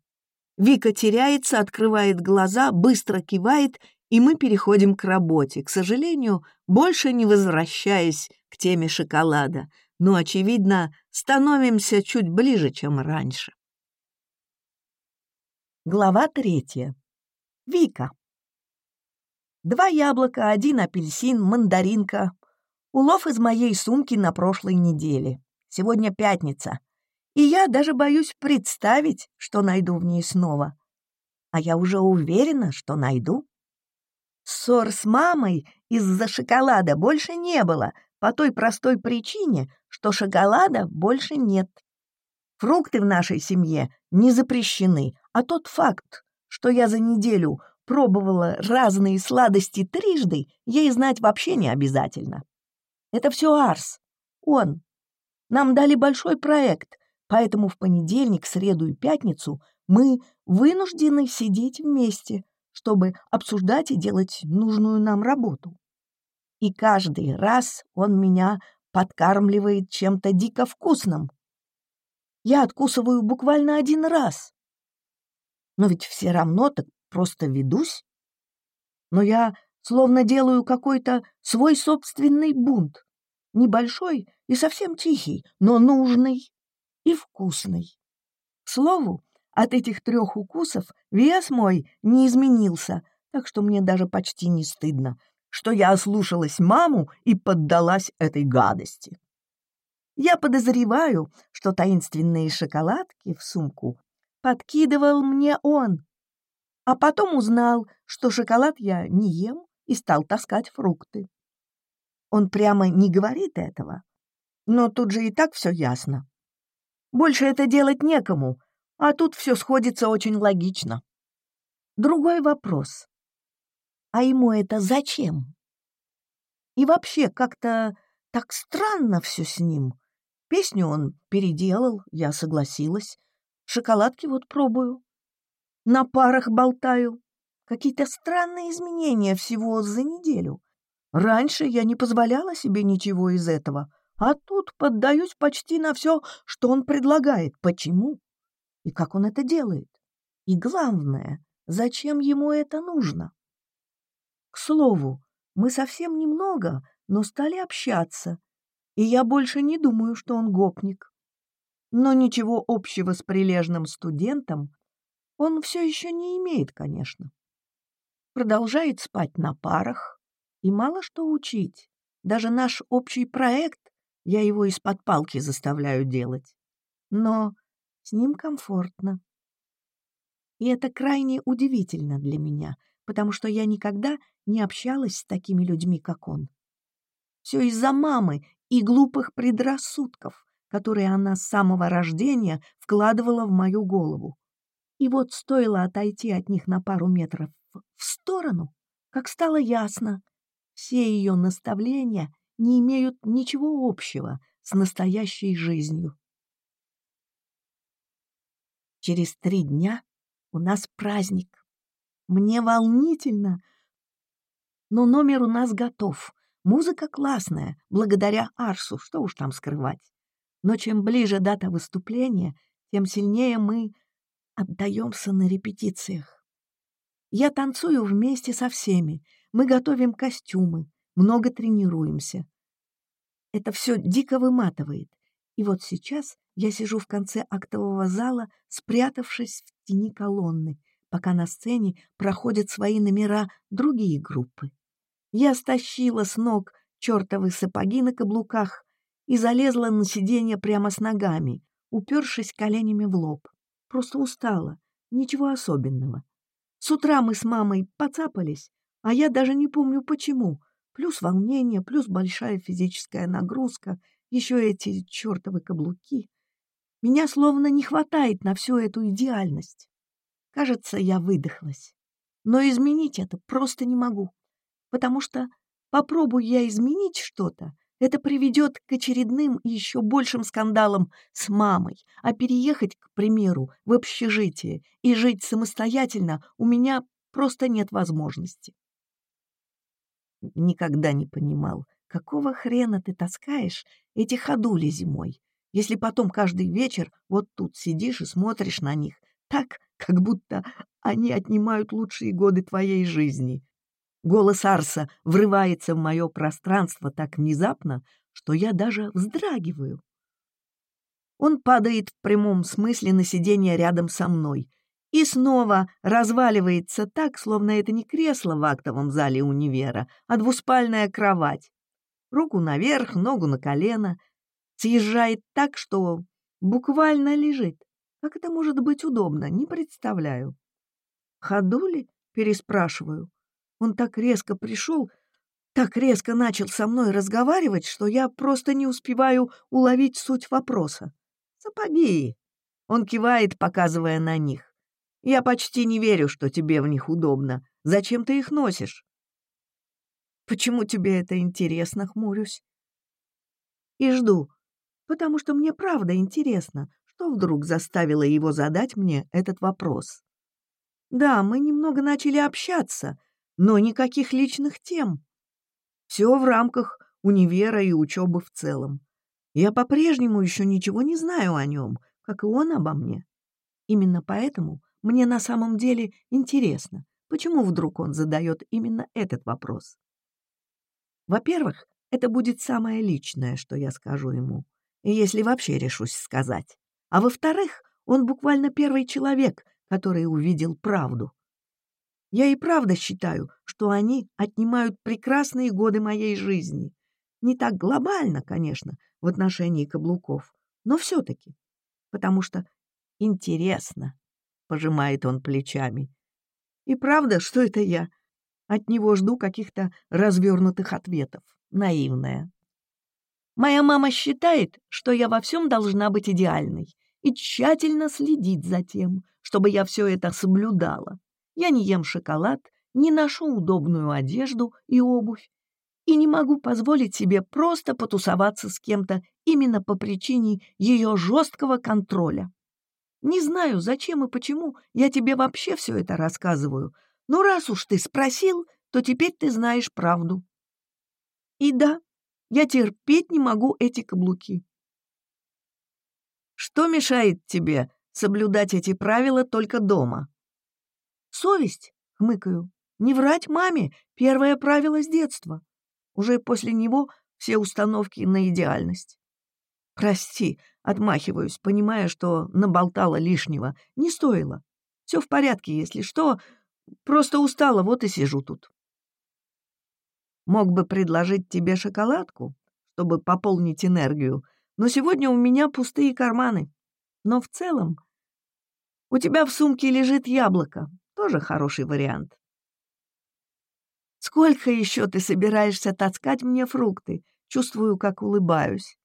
Вика теряется, открывает глаза, быстро кивает и мы переходим к работе, к сожалению, больше не возвращаясь к теме шоколада, но, очевидно, становимся чуть ближе, чем раньше. Глава третья. Вика. Два яблока, один апельсин, мандаринка. Улов из моей сумки на прошлой неделе. Сегодня пятница. И я даже боюсь представить, что найду в ней снова. А я уже уверена, что найду. Ссор с мамой из-за шоколада больше не было, по той простой причине, что шоколада больше нет. Фрукты в нашей семье не запрещены, а тот факт, что я за неделю пробовала разные сладости трижды, ей знать вообще не обязательно. Это все Арс. Он. Нам дали большой проект, поэтому в понедельник, среду и пятницу мы вынуждены сидеть вместе, чтобы обсуждать и делать нужную нам работу. И каждый раз он меня подкармливает чем-то дико вкусным. Я откусываю буквально один раз. Но ведь все равно так просто ведусь. Но я словно делаю какой-то свой собственный бунт. Небольшой и совсем тихий, но нужный и вкусный. К слову, от этих трех укусов вес мой не изменился, так что мне даже почти не стыдно, что я ослушалась маму и поддалась этой гадости. Я подозреваю, что таинственные шоколадки в сумку подкидывал мне он, а потом узнал, что шоколад я не ем и стал таскать фрукты. Он прямо не говорит этого, но тут же и так все ясно. Больше это делать некому, а тут все сходится очень логично. Другой вопрос. А ему это зачем? И вообще как-то так странно все с ним. Песню он переделал, я согласилась. Шоколадки вот пробую. На парах болтаю. Какие-то странные изменения всего за неделю. Раньше я не позволяла себе ничего из этого, а тут поддаюсь почти на все, что он предлагает. Почему? И как он это делает? И главное, зачем ему это нужно? К слову, мы совсем немного, но стали общаться, и я больше не думаю, что он гопник. Но ничего общего с прилежным студентом он все еще не имеет, конечно. Продолжает спать на парах и мало что учить. Даже наш общий проект я его из-под палки заставляю делать. Но с ним комфортно. И это крайне удивительно для меня, потому что я никогда не общалась с такими людьми, как он. Все из-за мамы и глупых предрассудков, которые она с самого рождения вкладывала в мою голову. И вот стоило отойти от них на пару метров в сторону, как стало ясно, все ее наставления не имеют ничего общего с настоящей жизнью. Через три дня у нас праздник. Мне волнительно, но номер у нас готов. Музыка классная, благодаря Арсу, что уж там скрывать. Но чем ближе дата выступления, тем сильнее мы отдаемся на репетициях. Я танцую вместе со всеми, мы готовим костюмы, много тренируемся. Это все дико выматывает. И вот сейчас я сижу в конце актового зала, спрятавшись в тени колонны, пока на сцене проходят свои номера другие группы. Я стащила с ног чертовы сапоги на каблуках и залезла на сиденье прямо с ногами, упершись коленями в лоб. Просто устала, ничего особенного. С утра мы с мамой поцапались, а я даже не помню почему. Плюс волнение, плюс большая физическая нагрузка, еще эти чертовы каблуки. Меня словно не хватает на всю эту идеальность. Кажется, я выдохлась. Но изменить это просто не могу потому что попробуй я изменить что-то, это приведет к очередным и еще большим скандалам с мамой, а переехать, к примеру, в общежитие и жить самостоятельно у меня просто нет возможности. Никогда не понимал, какого хрена ты таскаешь эти ходули зимой, если потом каждый вечер вот тут сидишь и смотришь на них, так, как будто они отнимают лучшие годы твоей жизни, Голос Арса врывается в мое пространство так внезапно, что я даже вздрагиваю. Он падает в прямом смысле на сиденье рядом со мной и снова разваливается так, словно это не кресло в актовом зале универа, а двуспальная кровать. Руку наверх, ногу на колено, съезжает так, что буквально лежит. Как это может быть удобно, не представляю. «Ходули?» — переспрашиваю. Он так резко пришел, так резко начал со мной разговаривать, что я просто не успеваю уловить суть вопроса. «Сапоги!» Он кивает, показывая на них. «Я почти не верю, что тебе в них удобно. Зачем ты их носишь?» «Почему тебе это интересно?» — хмурюсь. И жду, потому что мне правда интересно, что вдруг заставило его задать мне этот вопрос. Да, мы немного начали общаться, но никаких личных тем. Все в рамках универа и учебы в целом. Я по-прежнему еще ничего не знаю о нем, как и он обо мне. Именно поэтому мне на самом деле интересно, почему вдруг он задает именно этот вопрос. Во-первых, это будет самое личное, что я скажу ему, если вообще решусь сказать. А во-вторых, он буквально первый человек, который увидел правду. Я и правда считаю, что они отнимают прекрасные годы моей жизни. Не так глобально, конечно, в отношении каблуков, но все-таки. Потому что интересно, — пожимает он плечами. И правда, что это я? От него жду каких-то развернутых ответов. Наивная. Моя мама считает, что я во всем должна быть идеальной и тщательно следить за тем, чтобы я все это соблюдала. Я не ем шоколад, не ношу удобную одежду и обувь, и не могу позволить себе просто потусоваться с кем-то именно по причине ее жесткого контроля. Не знаю, зачем и почему я тебе вообще все это рассказываю, но раз уж ты спросил, то теперь ты знаешь правду. И да, я терпеть не могу эти каблуки. Что мешает тебе соблюдать эти правила только дома? Совесть, хмыкаю. Не врать маме — первое правило с детства. Уже после него все установки на идеальность. Прости, отмахиваюсь, понимая, что наболтала лишнего. Не стоило. Все в порядке, если что. Просто устала, вот и сижу тут. Мог бы предложить тебе шоколадку, чтобы пополнить энергию, но сегодня у меня пустые карманы. Но в целом у тебя в сумке лежит яблоко, тоже хороший вариант. Сколько еще ты собираешься таскать мне фрукты? Чувствую, как улыбаюсь.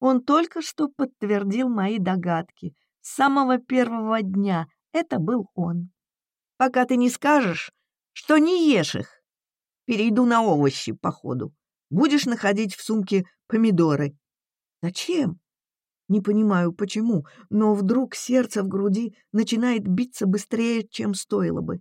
Он только что подтвердил мои догадки. С самого первого дня это был он. Пока ты не скажешь, что не ешь их. Перейду на овощи, походу. Будешь находить в сумке помидоры. Зачем? Не понимаю, почему, но вдруг сердце в груди начинает биться быстрее, чем стоило бы.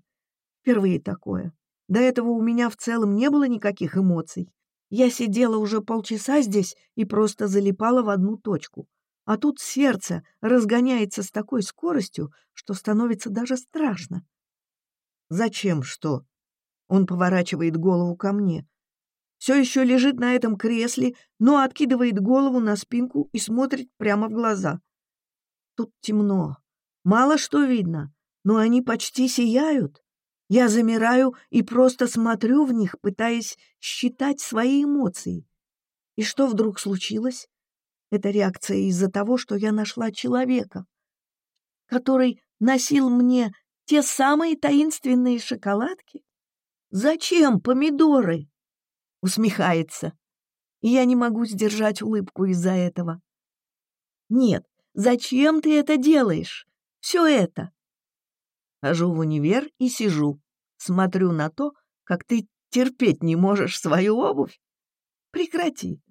Впервые такое. До этого у меня в целом не было никаких эмоций. Я сидела уже полчаса здесь и просто залипала в одну точку. А тут сердце разгоняется с такой скоростью, что становится даже страшно. «Зачем что?» Он поворачивает голову ко мне все еще лежит на этом кресле, но откидывает голову на спинку и смотрит прямо в глаза. Тут темно, мало что видно, но они почти сияют. Я замираю и просто смотрю в них, пытаясь считать свои эмоции. И что вдруг случилось? Это реакция из-за того, что я нашла человека, который носил мне те самые таинственные шоколадки. Зачем помидоры? усмехается. И я не могу сдержать улыбку из-за этого. Нет, зачем ты это делаешь? Все это. Хожу в универ и сижу. Смотрю на то, как ты терпеть не можешь свою обувь. Прекрати.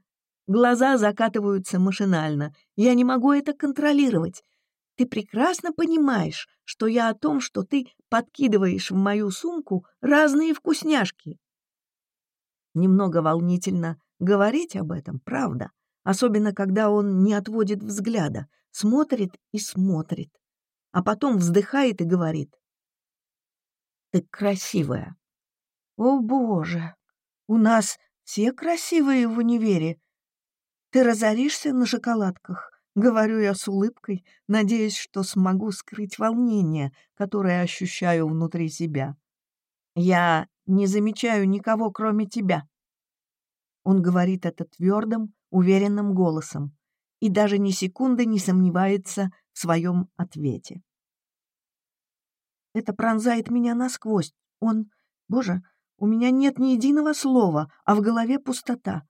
Глаза закатываются машинально. Я не могу это контролировать. Ты прекрасно понимаешь, что я о том, что ты подкидываешь в мою сумку разные вкусняшки. Немного волнительно говорить об этом, правда, особенно когда он не отводит взгляда, смотрит и смотрит, а потом вздыхает и говорит. «Ты красивая». «О, Боже! У нас все красивые в универе. Ты разоришься на шоколадках?» — говорю я с улыбкой, надеясь, что смогу скрыть волнение, которое ощущаю внутри себя. «Я не замечаю никого, кроме тебя». Он говорит это твердым, уверенным голосом и даже ни секунды не сомневается своем ответе. Это пронзает меня насквозь. Он... Боже, у меня нет ни единого слова, а в голове пустота.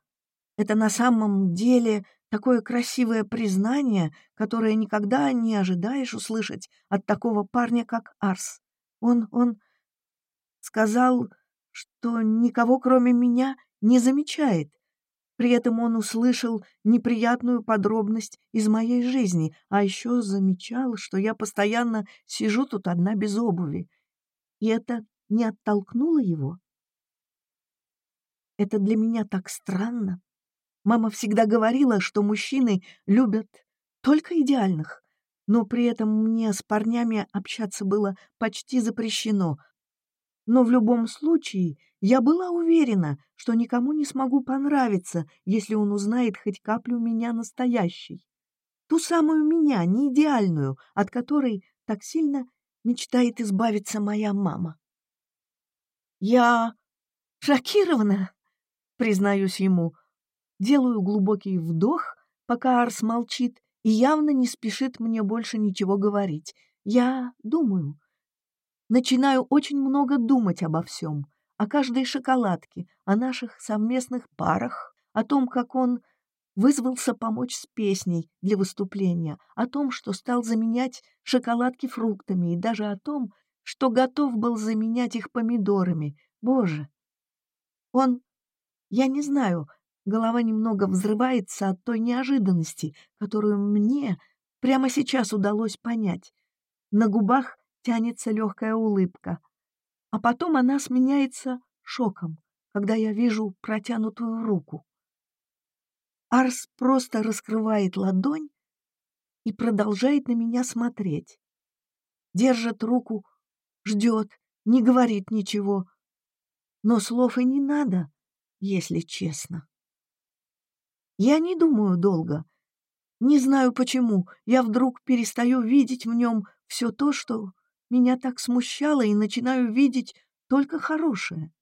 Это на самом деле такое красивое признание, которое никогда не ожидаешь услышать от такого парня, как Арс. Он... он сказал что никого, кроме меня, не замечает. При этом он услышал неприятную подробность из моей жизни, а еще замечал, что я постоянно сижу тут одна без обуви. И это не оттолкнуло его. Это для меня так странно. Мама всегда говорила, что мужчины любят только идеальных. но при этом мне с парнями общаться было почти запрещено. Но в любом случае я была уверена, что никому не смогу понравиться, если он узнает хоть каплю меня настоящей. Ту самую меня, не идеальную, от которой так сильно мечтает избавиться моя мама. Я шокирована, признаюсь ему. Делаю глубокий вдох, пока Арс молчит, и явно не спешит мне больше ничего говорить. Я думаю. Начинаю очень много думать обо всем, о каждой шоколадке, о наших совместных парах, о том, как он вызвался помочь с песней для выступления, о том, что стал заменять шоколадки фруктами, и даже о том, что готов был заменять их помидорами. Боже! Он... Я не знаю, голова немного взрывается от той неожиданности, которую мне прямо сейчас удалось понять. На губах тянется легкая улыбка, а потом она сменяется шоком, когда я вижу протянутую руку. Арс просто раскрывает ладонь и продолжает на меня смотреть. Держит руку, ждет, не говорит ничего. Но слов и не надо, если честно. Я не думаю долго. Не знаю почему, я вдруг перестаю видеть в нем все то, что меня так смущало, и начинаю видеть только хорошее.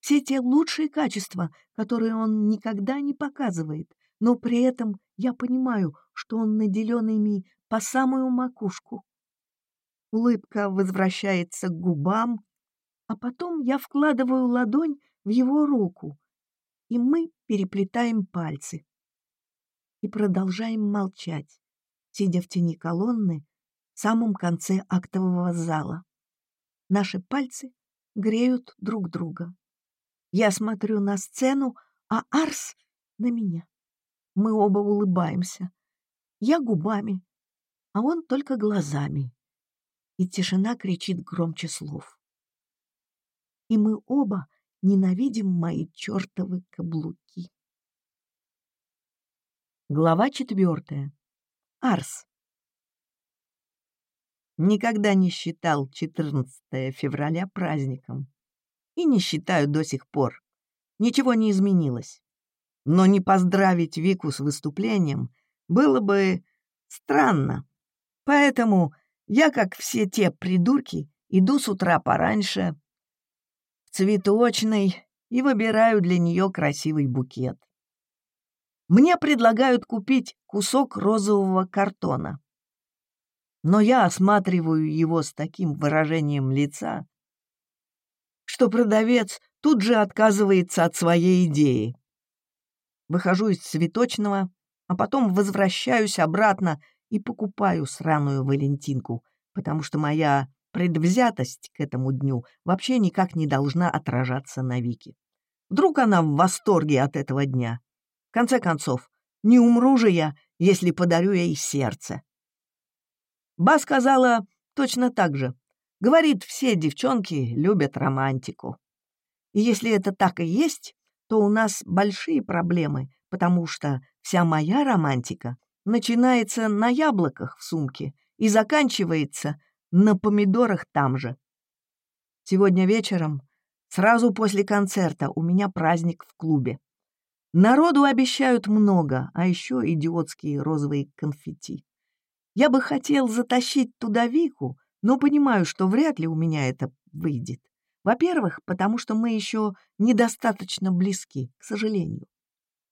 Все те лучшие качества, которые он никогда не показывает, но при этом я понимаю, что он наделен ими по самую макушку. Улыбка возвращается к губам, а потом я вкладываю ладонь в его руку, и мы переплетаем пальцы. И продолжаем молчать, сидя в тени колонны самом конце актового зала. Наши пальцы греют друг друга. Я смотрю на сцену, а Арс — на меня. Мы оба улыбаемся. Я губами, а он только глазами. И тишина кричит громче слов. И мы оба ненавидим мои чертовы каблуки. Глава четвертая. Арс. Никогда не считал 14 февраля праздником. И не считаю до сих пор. Ничего не изменилось но не поздравить Вику с выступлением было бы странно. Поэтому я, как все те придурки, иду с утра пораньше в цветочный и выбираю для нее красивый букет. Мне предлагают купить кусок розового картона. Но я осматриваю его с таким выражением лица, что продавец тут же отказывается от своей идеи выхожу из цветочного, а потом возвращаюсь обратно и покупаю сраную Валентинку, потому что моя предвзятость к этому дню вообще никак не должна отражаться на Вике. Вдруг она в восторге от этого дня. В конце концов, не умру же я, если подарю ей сердце. Ба сказала точно так же. Говорит, все девчонки любят романтику. И если это так и есть, то у нас большие проблемы, потому что вся моя романтика начинается на яблоках в сумке и заканчивается на помидорах там же. Сегодня вечером, сразу после концерта, у меня праздник в клубе. Народу обещают много, а еще идиотские розовые конфетти. Я бы хотел затащить туда Вику, но понимаю, что вряд ли у меня это выйдет. Во-первых, потому что мы еще недостаточно близки, к сожалению.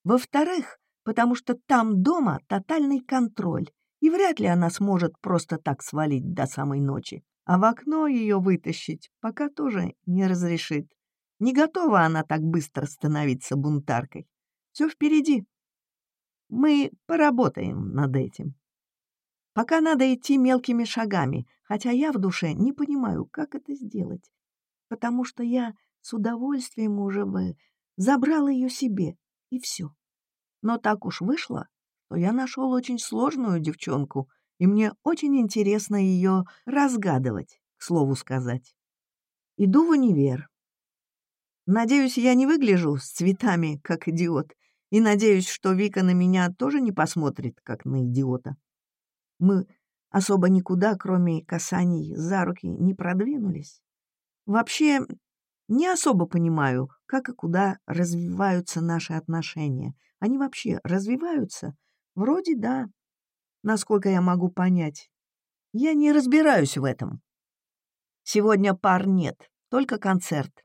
Во-вторых, потому что там дома тотальный контроль, и вряд ли она сможет просто так свалить до самой ночи. А в окно ее вытащить пока тоже не разрешит. Не готова она так быстро становиться бунтаркой. Все впереди. Мы поработаем над этим. Пока надо идти мелкими шагами, хотя я в душе не понимаю, как это сделать потому что я с удовольствием уже бы забрал ее себе, и все. Но так уж вышло, что я нашел очень сложную девчонку, и мне очень интересно ее разгадывать, к слову сказать. Иду в универ. Надеюсь, я не выгляжу с цветами, как идиот, и надеюсь, что Вика на меня тоже не посмотрит, как на идиота. Мы особо никуда, кроме касаний за руки, не продвинулись. Вообще, не особо понимаю, как и куда развиваются наши отношения. Они вообще развиваются? Вроде да, насколько я могу понять. Я не разбираюсь в этом. Сегодня пар нет, только концерт.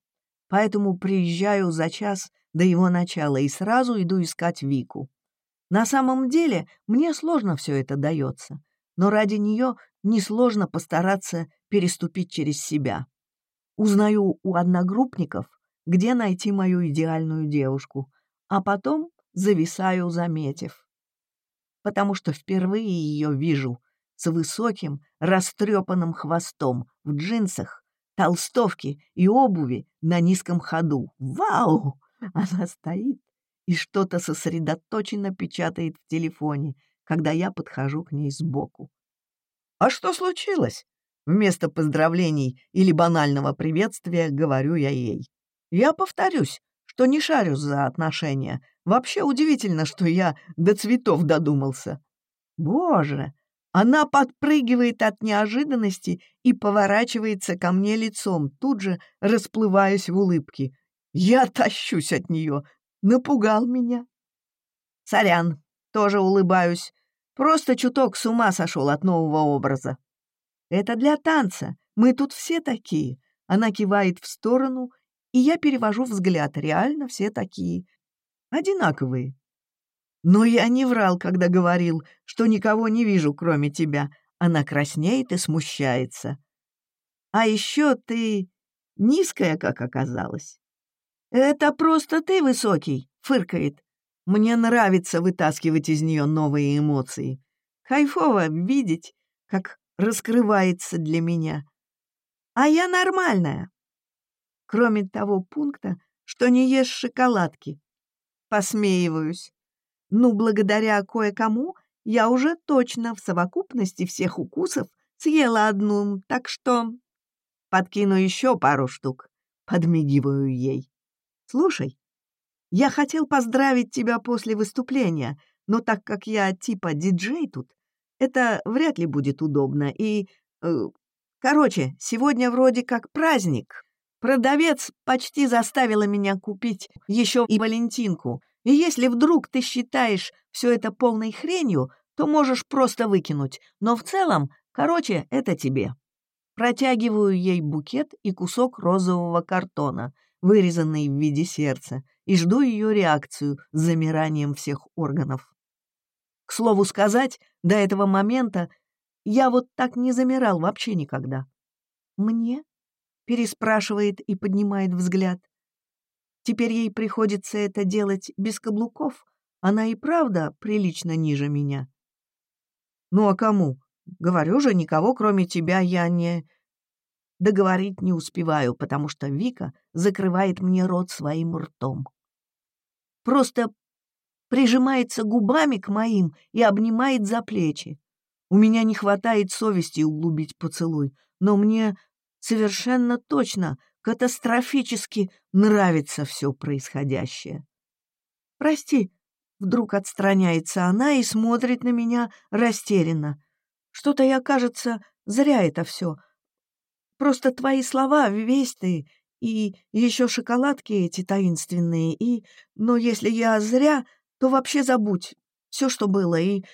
Поэтому приезжаю за час до его начала и сразу иду искать Вику. На самом деле мне сложно все это дается, но ради нее несложно постараться переступить через себя. Узнаю у одногруппников, где найти мою идеальную девушку, а потом зависаю, заметив. Потому что впервые ее вижу с высоким, растрепанным хвостом в джинсах, толстовке и обуви на низком ходу. Вау! Она стоит и что-то сосредоточенно печатает в телефоне, когда я подхожу к ней сбоку. «А что случилось?» Вместо поздравлений или банального приветствия говорю я ей. «Я повторюсь, что не шарю за отношения. Вообще удивительно, что я до цветов додумался». «Боже!» Она подпрыгивает от неожиданности и поворачивается ко мне лицом, тут же расплываясь в улыбке. Я тащусь от нее. Напугал меня. Сорян, тоже улыбаюсь. Просто чуток с ума сошел от нового образа. Это для танца. Мы тут все такие. Она кивает в сторону, и я перевожу взгляд. Реально все такие. Одинаковые. Но я не врал, когда говорил, что никого не вижу, кроме тебя. Она краснеет и смущается. А еще ты низкая, как оказалось. «Это просто ты высокий», — фыркает. Мне нравится вытаскивать из нее новые эмоции. Кайфово видеть, как раскрывается для меня. А я нормальная. Кроме того пункта, что не ешь шоколадки. Посмеиваюсь. Ну, благодаря кое-кому я уже точно в совокупности всех укусов съела одну, так что подкину еще пару штук. Подмигиваю ей. Слушай, я хотел поздравить тебя после выступления, но так как я типа диджей тут, это вряд ли будет удобно. И, э, короче, сегодня вроде как праздник. Продавец почти заставила меня купить еще и Валентинку. И если вдруг ты считаешь все это полной хренью, то можешь просто выкинуть. Но в целом, короче, это тебе. Протягиваю ей букет и кусок розового картона — вырезанный в виде сердца, и жду ее реакцию с замиранием всех органов. К слову сказать, до этого момента я вот так не замирал вообще никогда. «Мне?» — переспрашивает и поднимает взгляд. Теперь ей приходится это делать без каблуков. Она и правда прилично ниже меня. «Ну а кому? Говорю же, никого, кроме тебя, я не...» Договорить не успеваю, потому что Вика закрывает мне рот своим ртом. Просто прижимается губами к моим и обнимает за плечи. У меня не хватает совести углубить поцелуй, но мне совершенно точно, катастрофически нравится все происходящее. «Прости», — вдруг отстраняется она и смотрит на меня растерянно. «Что-то я, кажется, зря это все. Просто твои слова, весь ты, и еще шоколадки эти таинственные, и... Но если я зря, то вообще забудь все, что было, и...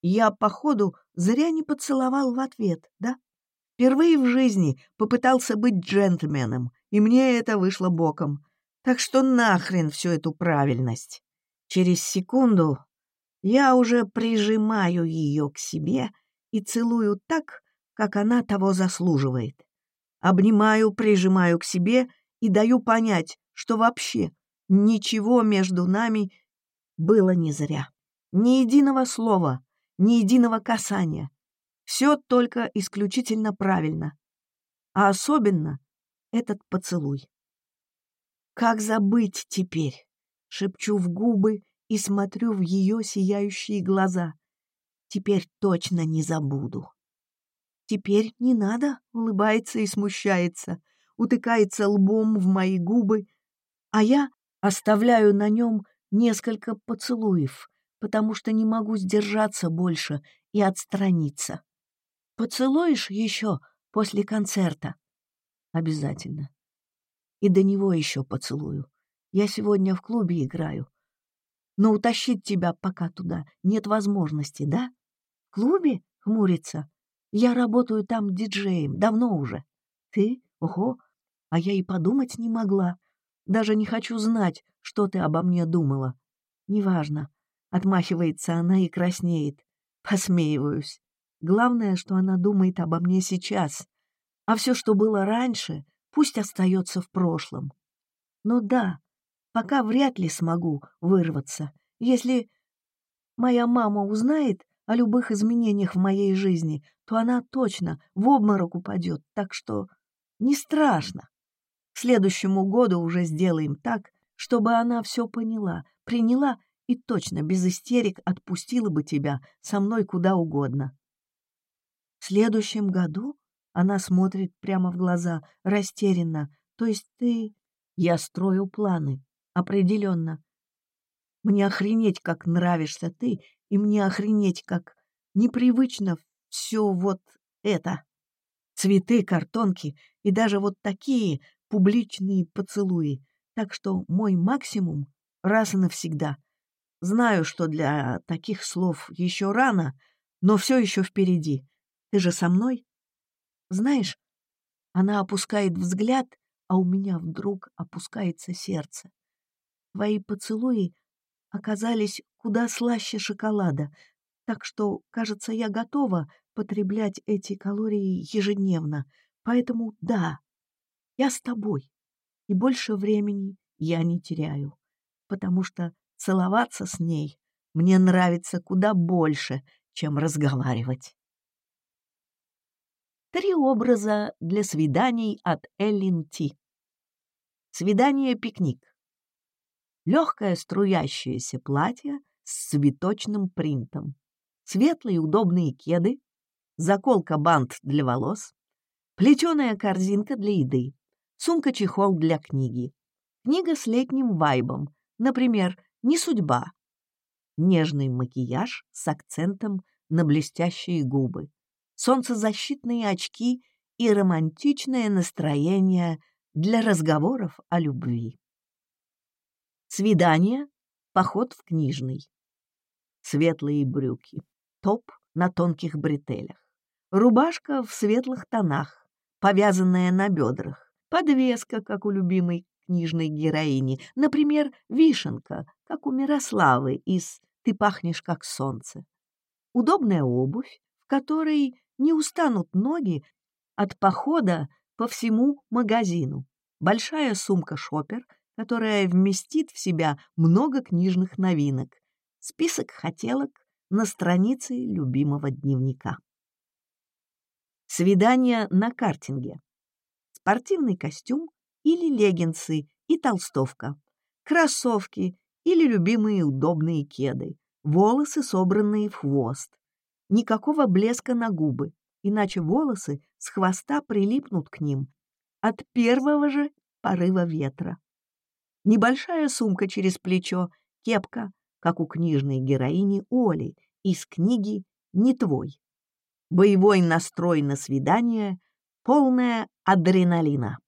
Я, походу, зря не поцеловал в ответ, да? Впервые в жизни попытался быть джентльменом, и мне это вышло боком. Так что нахрен всю эту правильность. Через секунду я уже прижимаю ее к себе и целую так, как она того заслуживает. Обнимаю, прижимаю к себе и даю понять, что вообще ничего между нами было не зря. Ни единого слова, ни единого касания. Все только исключительно правильно. А особенно этот поцелуй. «Как забыть теперь?» — шепчу в губы и смотрю в ее сияющие глаза. «Теперь точно не забуду». «Теперь не надо», — улыбается и смущается, утыкается лбом в мои губы, а я оставляю на нем несколько поцелуев, потому что не могу сдержаться больше и отстраниться. Поцелуешь еще после концерта? Обязательно. И до него еще поцелую. Я сегодня в клубе играю. Но утащить тебя пока туда нет возможности, да? В клубе? Хмурится. Я работаю там диджеем, давно уже. Ты? Ого! А я и подумать не могла. Даже не хочу знать, что ты обо мне думала. Неважно. Отмахивается она и краснеет. Посмеиваюсь. Главное, что она думает обо мне сейчас. А все, что было раньше, пусть остается в прошлом. Ну да, пока вряд ли смогу вырваться. Если моя мама узнает о любых изменениях в моей жизни, то она точно в обморок упадет, так что не страшно. К следующему году уже сделаем так, чтобы она все поняла, приняла и точно без истерик отпустила бы тебя со мной куда угодно. В следующем году она смотрит прямо в глаза, растерянно. То есть ты... Я строю планы, определенно. Мне охренеть, как нравишься ты, и мне охренеть, как непривычно все вот это. Цветы, картонки и даже вот такие публичные поцелуи. Так что мой максимум раз и навсегда. Знаю, что для таких слов еще рано, но все еще впереди. Ты же со мной? Знаешь, она опускает взгляд, а у меня вдруг опускается сердце. Твои поцелуи оказались куда слаще шоколада, так что, кажется, я готова потреблять эти калории ежедневно. Поэтому да, я с тобой, и больше времени я не теряю, потому что целоваться с ней мне нравится куда больше, чем разговаривать. Три образа для свиданий от Эллин Ти. Свидание-пикник. Легкое струящееся платье с цветочным принтом. Светлые удобные кеды. Заколка-бант для волос. Плетеная корзинка для еды. Сумка-чехол для книги. Книга с летним вайбом. Например, «Не судьба». Нежный макияж с акцентом на блестящие губы солнцезащитные очки и романтичное настроение для разговоров о любви. Свидание, поход в книжный. Светлые брюки, топ на тонких бретелях, рубашка в светлых тонах, повязанная на бедрах, подвеска, как у любимой книжной героини, например, вишенка, как у Мирославы из «Ты пахнешь, как солнце». Удобная обувь, в которой не устанут ноги от похода по всему магазину. Большая сумка-шопер, которая вместит в себя много книжных новинок. Список хотелок на странице любимого дневника. Свидание на картинге. Спортивный костюм или леггинсы и толстовка. Кроссовки или любимые удобные кеды. Волосы, собранные в хвост никакого блеска на губы, иначе волосы с хвоста прилипнут к ним от первого же порыва ветра. Небольшая сумка через плечо, кепка, как у книжной героини Оли из книги «Не твой». Боевой настрой на свидание, полная адреналина.